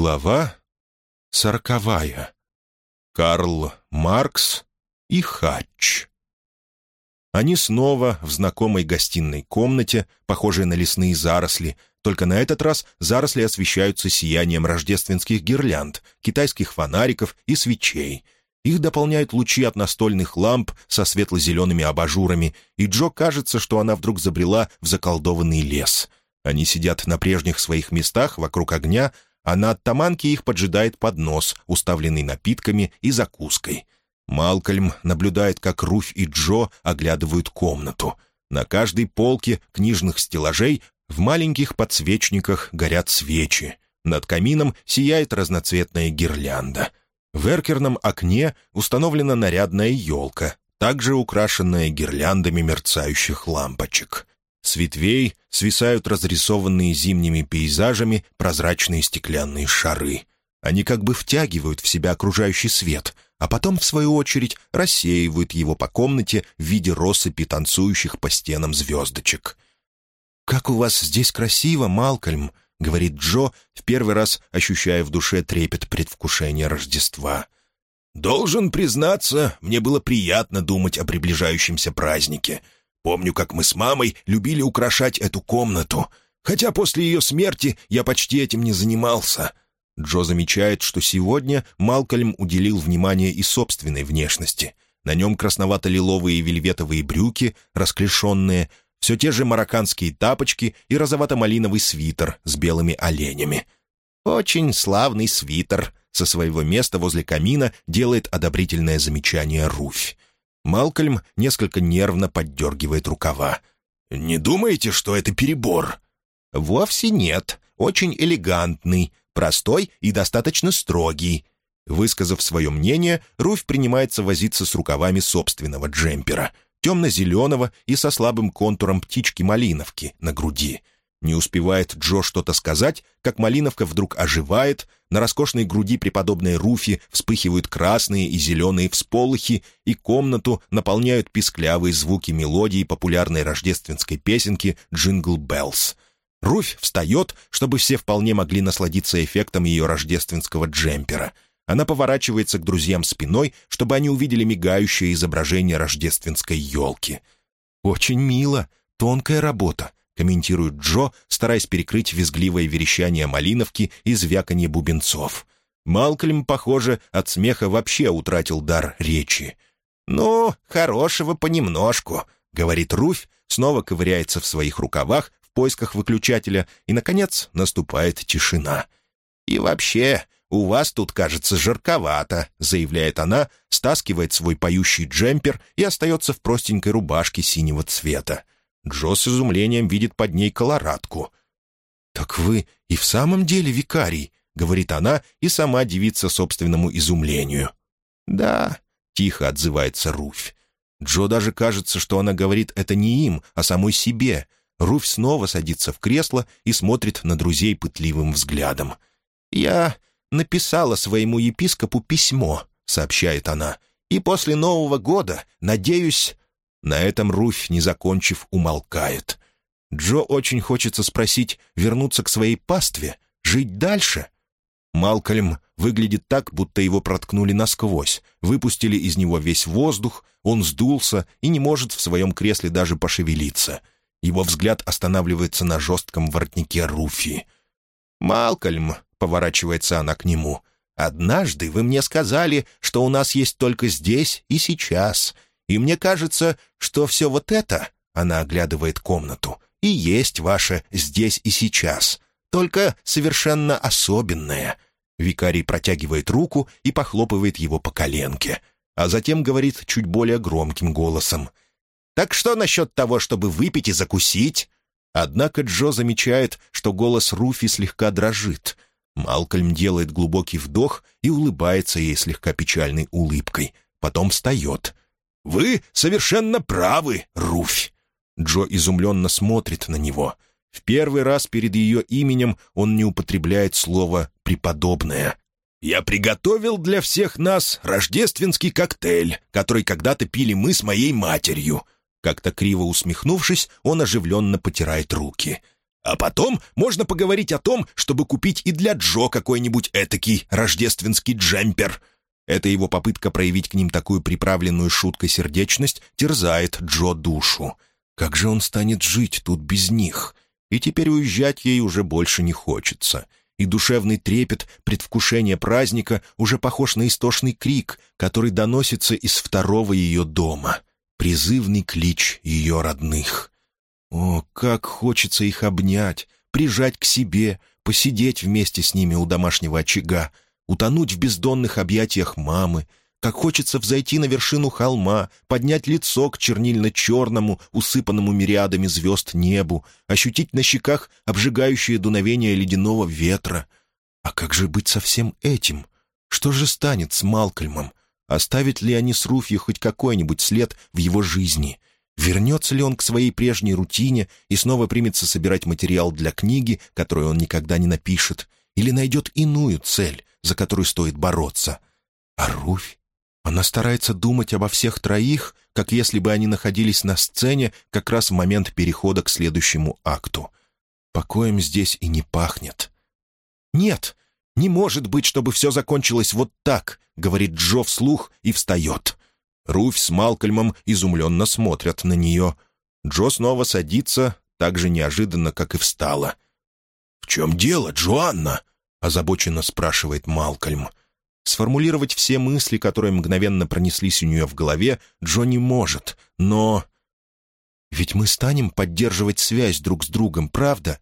Глава сороковая. Карл Маркс и Хач. Они снова в знакомой гостиной комнате, похожей на лесные заросли, только на этот раз заросли освещаются сиянием рождественских гирлянд, китайских фонариков и свечей. Их дополняют лучи от настольных ламп со светло-зелеными абажурами, и Джо кажется, что она вдруг забрела в заколдованный лес. Они сидят на прежних своих местах вокруг огня, а на оттаманке их поджидает поднос, уставленный напитками и закуской. Малкольм наблюдает, как Руфь и Джо оглядывают комнату. На каждой полке книжных стеллажей в маленьких подсвечниках горят свечи. Над камином сияет разноцветная гирлянда. В эркерном окне установлена нарядная елка, также украшенная гирляндами мерцающих лампочек. С ветвей свисают разрисованные зимними пейзажами прозрачные стеклянные шары. Они как бы втягивают в себя окружающий свет, а потом, в свою очередь, рассеивают его по комнате в виде россыпи танцующих по стенам звездочек. «Как у вас здесь красиво, Малкольм!» — говорит Джо, в первый раз ощущая в душе трепет предвкушения Рождества. «Должен признаться, мне было приятно думать о приближающемся празднике. Помню, как мы с мамой любили украшать эту комнату, хотя после ее смерти я почти этим не занимался». Джо замечает, что сегодня Малкольм уделил внимание и собственной внешности. На нем красновато-лиловые вельветовые брюки, расклешенные, все те же марокканские тапочки и розовато-малиновый свитер с белыми оленями. «Очень славный свитер», — со своего места возле камина делает одобрительное замечание Руфь. Малкольм несколько нервно поддергивает рукава. «Не думаете, что это перебор?» «Вовсе нет. Очень элегантный, простой и достаточно строгий». Высказав свое мнение, Руфь принимается возиться с рукавами собственного джемпера, темно-зеленого и со слабым контуром птички-малиновки на груди. Не успевает Джо что-то сказать, как малиновка вдруг оживает, на роскошной груди преподобной Руфи вспыхивают красные и зеленые всполохи, и комнату наполняют писклявые звуки мелодии популярной рождественской песенки «Jingle Bells». Руфь встает, чтобы все вполне могли насладиться эффектом ее рождественского джемпера. Она поворачивается к друзьям спиной, чтобы они увидели мигающее изображение рождественской елки. «Очень мило, тонкая работа», комментирует Джо, стараясь перекрыть визгливое верещание малиновки и звяканье бубенцов. Малкольм, похоже, от смеха вообще утратил дар речи. «Ну, хорошего понемножку», — говорит Руфь, снова ковыряется в своих рукавах в поисках выключателя, и, наконец, наступает тишина. «И вообще, у вас тут, кажется, жарковато», — заявляет она, стаскивает свой поющий джемпер и остается в простенькой рубашке синего цвета. Джо с изумлением видит под ней колорадку. «Так вы и в самом деле викарий», — говорит она и сама дивится собственному изумлению. «Да», — тихо отзывается Руфь. Джо даже кажется, что она говорит это не им, а самой себе. Руфь снова садится в кресло и смотрит на друзей пытливым взглядом. «Я написала своему епископу письмо», — сообщает она, «и после Нового года, надеюсь, на этом Руфь, не закончив, умолкает. Джо очень хочется спросить, вернуться к своей пастве, жить дальше. Малкольм выглядит так, будто его проткнули насквозь, выпустили из него весь воздух, он сдулся и не может в своем кресле даже пошевелиться. Его взгляд останавливается на жестком воротнике Руфи. «Малкольм», — поворачивается она к нему, — «однажды вы мне сказали, что у нас есть только здесь и сейчас, и мне кажется, что все вот это, она оглядывает комнату, и есть ваше здесь и сейчас, только совершенно особенное. Викарий протягивает руку и похлопывает его по коленке, а затем говорит чуть более громким голосом. «Так что насчет того, чтобы выпить и закусить?» Однако Джо замечает, что голос Руфи слегка дрожит. Малкольм делает глубокий вдох и улыбается ей слегка печальной улыбкой. Потом встает. «Вы совершенно правы, Руфь!» Джо изумленно смотрит на него. В первый раз перед ее именем он не употребляет слово «преподобное». «Я приготовил для всех нас рождественский коктейль, который когда-то пили мы с моей матерью». Как-то криво усмехнувшись, он оживленно потирает руки. А потом можно поговорить о том, чтобы купить и для Джо какой-нибудь этакий рождественский джемпер. Эта его попытка проявить к ним такую приправленную шуткой сердечность терзает Джо душу. Как же он станет жить тут без них? И теперь уезжать ей уже больше не хочется. И душевный трепет предвкушения праздника уже похож на истошный крик, который доносится из второго ее дома. Призывный клич ее родных. О, как хочется их обнять, прижать к себе, посидеть вместе с ними у домашнего очага, утонуть в бездонных объятиях мамы, как хочется взойти на вершину холма, поднять лицо к чернильно-черному, усыпанному мириадами звезд небу, ощутить на щеках обжигающее дуновение ледяного ветра. А как же быть со всем этим? Что же станет с Малкольмом? Оставит ли они с Руфью хоть какой-нибудь след в его жизни? Вернется ли он к своей прежней рутине и снова примется собирать материал для книги, которую он никогда не напишет? Или найдет иную цель, за которую стоит бороться? А Руфь? Она старается думать обо всех троих, как если бы они находились на сцене как раз в момент перехода к следующему акту. Покоем здесь и не пахнет. «Нет, не может быть, чтобы все закончилось вот так», — говорит Джо вслух и встает. Руфь с Малкольмом изумленно смотрят на нее. Джо снова садится, так же неожиданно, как и встала. «В чем дело, Джоанна?» — озабоченно спрашивает Малкольм. Сформулировать все мысли, которые мгновенно пронеслись у нее в голове, Джо не может, но... «Ведь мы станем поддерживать связь друг с другом, правда?»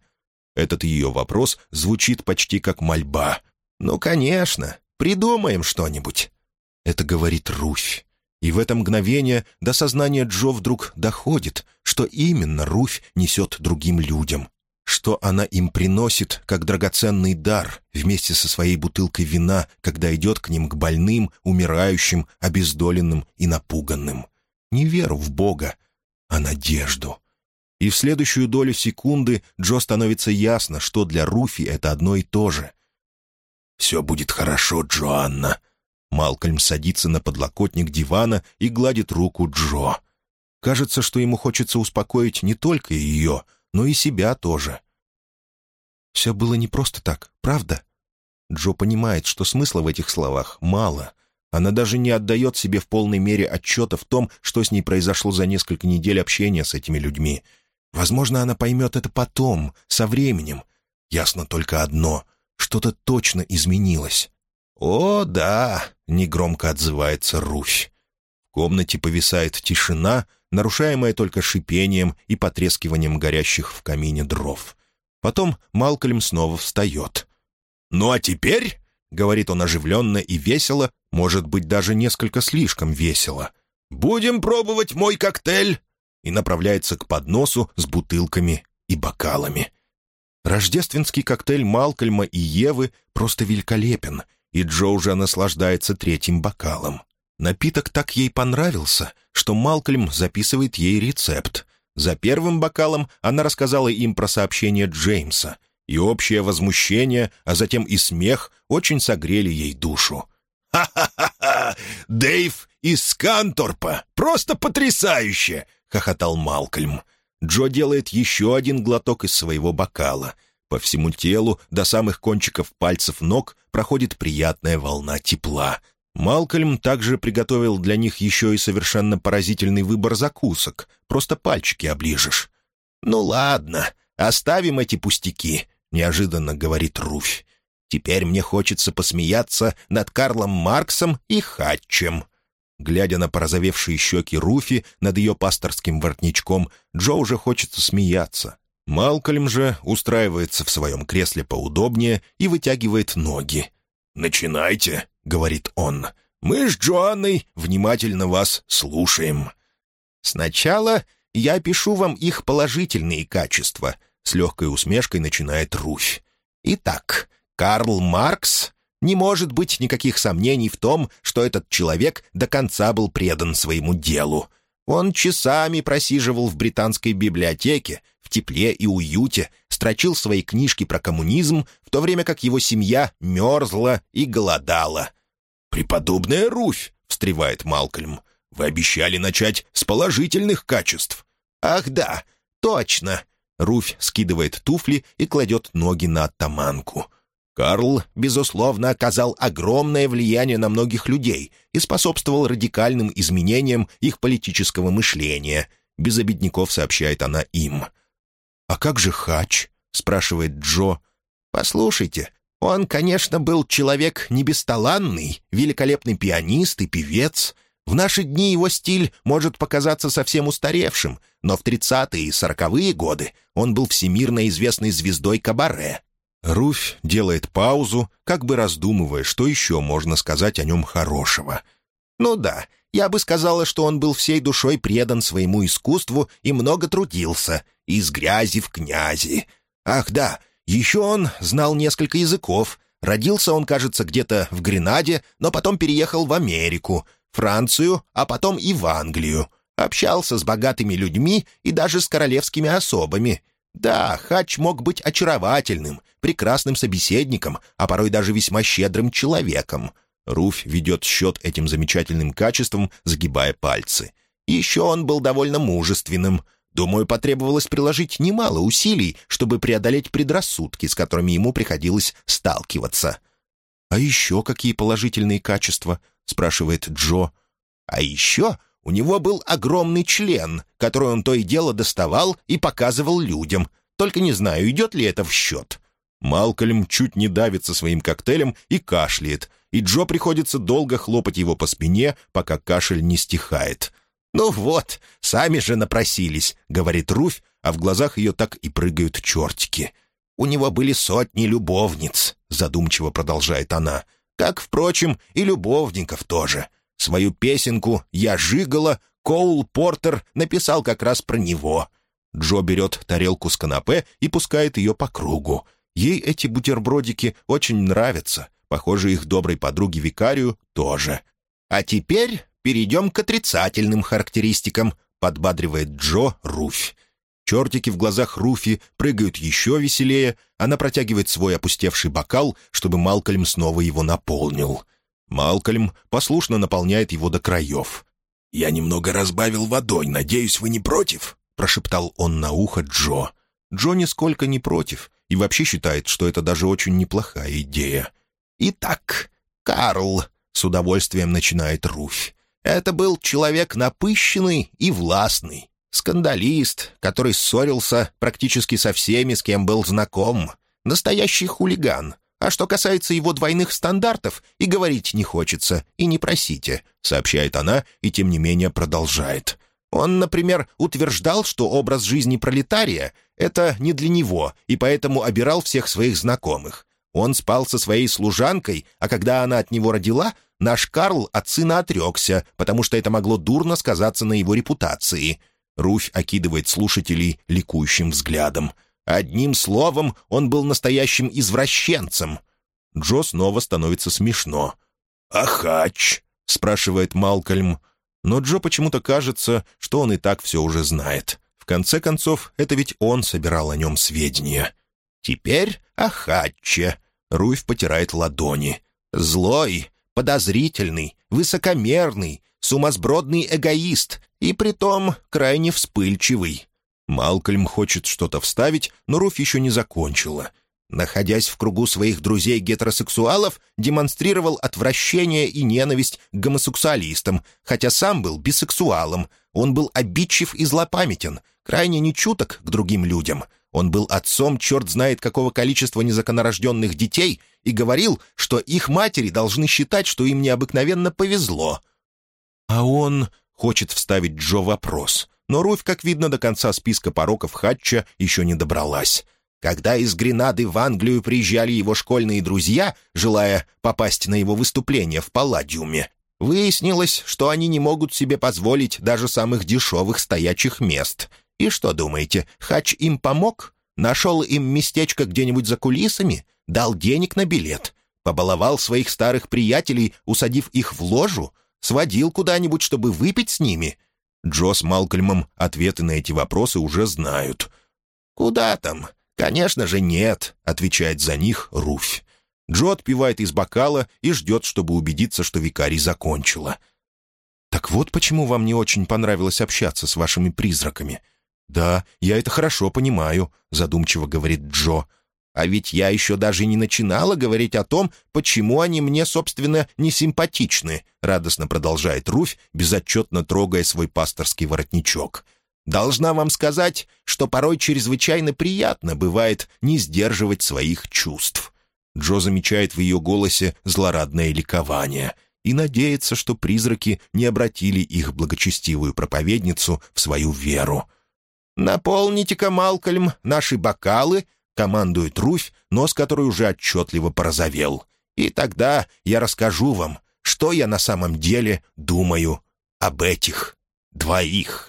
Этот ее вопрос звучит почти как мольба. «Ну, конечно. Придумаем что-нибудь». Это говорит Руфь. И в это мгновение до сознания Джо вдруг доходит, что именно Руфь несет другим людям, что она им приносит как драгоценный дар вместе со своей бутылкой вина, когда идет к ним к больным, умирающим, обездоленным и напуганным. Не веру в Бога, а надежду. И в следующую долю секунды Джо становится ясно, что для Руфи это одно и то же. «Все будет хорошо, Джоанна». Малкольм садится на подлокотник дивана и гладит руку Джо. Кажется, что ему хочется успокоить не только ее, но и себя тоже. «Все было не просто так, правда?» Джо понимает, что смысла в этих словах мало. Она даже не отдает себе в полной мере отчета в том, что с ней произошло за несколько недель общения с этими людьми. Возможно, она поймет это потом, со временем. Ясно только одно — что-то точно изменилось. «О, да!» — негромко отзывается Руфь. В комнате повисает тишина, нарушаемая только шипением и потрескиванием горящих в камине дров. Потом Малкольм снова встает. «Ну а теперь...» — говорит он оживленно и весело, может быть, даже несколько слишком весело. «Будем пробовать мой коктейль и направляется к подносу с бутылками и бокалами. Рождественский коктейль Малкольма и Евы просто великолепен, и Джо уже наслаждается третьим бокалом. Напиток так ей понравился, что Малкольм записывает ей рецепт. За первым бокалом она рассказала им про сообщение Джеймса, и общее возмущение, а затем и смех очень согрели ей душу. «Ха-ха-ха! Дэйв из Сканторпа! Просто потрясающе!» — хохотал Малкольм. Джо делает еще один глоток из своего бокала. По всему телу, до самых кончиков пальцев ног, проходит приятная волна тепла. Малкольм также приготовил для них еще и совершенно поразительный выбор закусок. Просто пальчики оближешь. «Ну ладно, оставим эти пустяки», — неожиданно говорит Руфь. «Теперь мне хочется посмеяться над Карлом Марксом и Хатчем». Глядя на порозовевшие щеки Руфи над ее пасторским воротничком, Джо уже хочется смеяться. Малкольм же устраивается в своем кресле поудобнее и вытягивает ноги. «Начинайте», — говорит он. «Мы с Джоанной внимательно вас слушаем». «Сначала я пишу вам их положительные качества», — с легкой усмешкой начинает Руфь. «Итак, Карл Маркс не может быть никаких сомнений в том, что этот человек до конца был предан своему делу. Он часами просиживал в британской библиотеке, в тепле и уюте, строчил свои книжки про коммунизм, в то время как его семья мерзла и голодала. «Преподобная Руфь!» — встревает Малкольм. «Вы обещали начать с положительных качеств». «Ах да, точно. Руфь скидывает туфли и кладет ноги на оттаманку. Карл, безусловно, оказал огромное влияние на многих людей и способствовал радикальным изменениям их политического мышления. Без обедняков сообщает она им. «А как же Хач?» — спрашивает Джо. «Послушайте, он, конечно, был человек не бесталанный, великолепный пианист и певец. В наши дни его стиль может показаться совсем устаревшим, но в 30-е и 40-е годы он был всемирно известной звездой кабаре. Руфь делает паузу, как бы раздумывая, что еще можно сказать о нем хорошего. «Ну да, я бы сказала, что он был всей душой предан своему искусству и много трудился, из грязи в князи. Ах да, еще он знал несколько языков. Родился он, кажется, где-то в Гренаде, но потом переехал в Америку, Францию, а потом и в Англию. Общался с богатыми людьми и даже с королевскими особами. Да, Хач мог быть очаровательным, прекрасным собеседником, а порой даже весьма щедрым человеком. Руфь ведет счет этим замечательным качествам, загибая пальцы. Еще он был довольно мужественным. Думаю, потребовалось приложить немало усилий, чтобы преодолеть предрассудки, с которыми ему приходилось сталкиваться. «А еще какие положительные качества?» — спрашивает Джо. «А еще у него был огромный член, который он то и дело доставал и показывал людям. Только не знаю, идет ли это в счет». Малкольм чуть не давится своим коктейлем и кашляет, и Джо приходится долго хлопать его по спине, пока кашель не стихает. «Ну вот, сами же напросились», — говорит Руфь, а в глазах ее так и прыгают чертики. «У него были сотни любовниц», — задумчиво продолжает она. «Как, впрочем, и любовников тоже. Свою песенку «Я жигала» Коул Портер написал как раз про него. Джо берет тарелку с канапе и пускает ее по кругу. Ей эти бутербродики очень нравятся. Похоже, их доброй подруге Викарию тоже. «А теперь перейдем к отрицательным характеристикам», — подбадривает Джо Руфь. Чертики в глазах Руфи прыгают еще веселее. Она протягивает свой опустевший бокал, чтобы Малкольм снова его наполнил. Малкольм послушно наполняет его до краев. «Я немного разбавил водой, надеюсь, вы не против?» — прошептал он на ухо Джо. Джо нисколько не против и вообще считает, что это даже очень неплохая идея. «Итак, Карл», — с удовольствием начинает Руфь, — «это был человек напыщенный и властный, скандалист, который ссорился практически со всеми, с кем был знаком, настоящий хулиган, а что касается его двойных стандартов, и говорить не хочется, и не просите», — сообщает она и тем не менее продолжает. Он, например, утверждал, что образ жизни пролетария — это не для него, и поэтому обирал всех своих знакомых. Он спал со своей служанкой, а когда она от него родила, наш Карл от сына отрекся, потому что это могло дурно сказаться на его репутации. Руфь окидывает слушателей ликующим взглядом — Одним словом, он был настоящим извращенцем. Джо снова становится смешно. «Ахач?» — спрашивает Малкольм. Но Джо почему-то кажется, что он и так все уже знает. В конце концов, это ведь он собирал о нем сведения. «Теперь о Хатче», — Руфь потирает ладони. «Злой, подозрительный, высокомерный, сумасбродный эгоист и притом крайне вспыльчивый. Малкольм хочет что-то вставить, но Руф еще не закончила. Находясь в кругу своих друзей-гетеросексуалов, демонстрировал отвращение и ненависть к гомосексуалистам, хотя сам был бисексуалом. Он был обидчив и злопамятен, крайне нечуток к другим людям. Он был отцом черт знает какого количества незаконорожденных детей и говорил, что их матери должны считать, что им необыкновенно повезло. А он хочет вставить Джо вопрос — но Руфь, как видно, до конца списка пороков Хатча еще не добралась. Когда из Гренады в Англию приезжали его школьные друзья, желая попасть на его выступление в Палладиуме, выяснилось, что они не могут себе позволить даже самых дешевых стоячих мест. И что думаете, Хач им помог? Нашел им местечко где-нибудь за кулисами? Дал денег на билет? Побаловал своих старых приятелей, усадив их в ложу? Сводил куда-нибудь, чтобы выпить с ними? Джо с Малкольмом ответы на эти вопросы уже знают. «Куда там? Конечно же нет», — отвечает за них Руфь. Джо отпивает из бокала и ждет, чтобы убедиться, что викарий закончила. «Так вот почему вам не очень понравилось общаться с вашими призраками. «Да, я это хорошо понимаю», — задумчиво говорит Джо. «А ведь я еще даже не начинала говорить о том, почему они мне, собственно, не симпатичны», — радостно продолжает Руфь, безотчетно трогая свой пасторский воротничок. «Должна вам сказать, что порой чрезвычайно приятно бывает не сдерживать своих чувств». Джо замечает в ее голосе злорадное ликование и надеется, что призраки не обратили их благочестивую проповедницу в свою веру. «Наполните-ка, Малкольм, наши бокалы», — командует Руфь, нос которой уже отчетливо порозовел. «И тогда я расскажу вам, что я на самом деле думаю об этих двоих».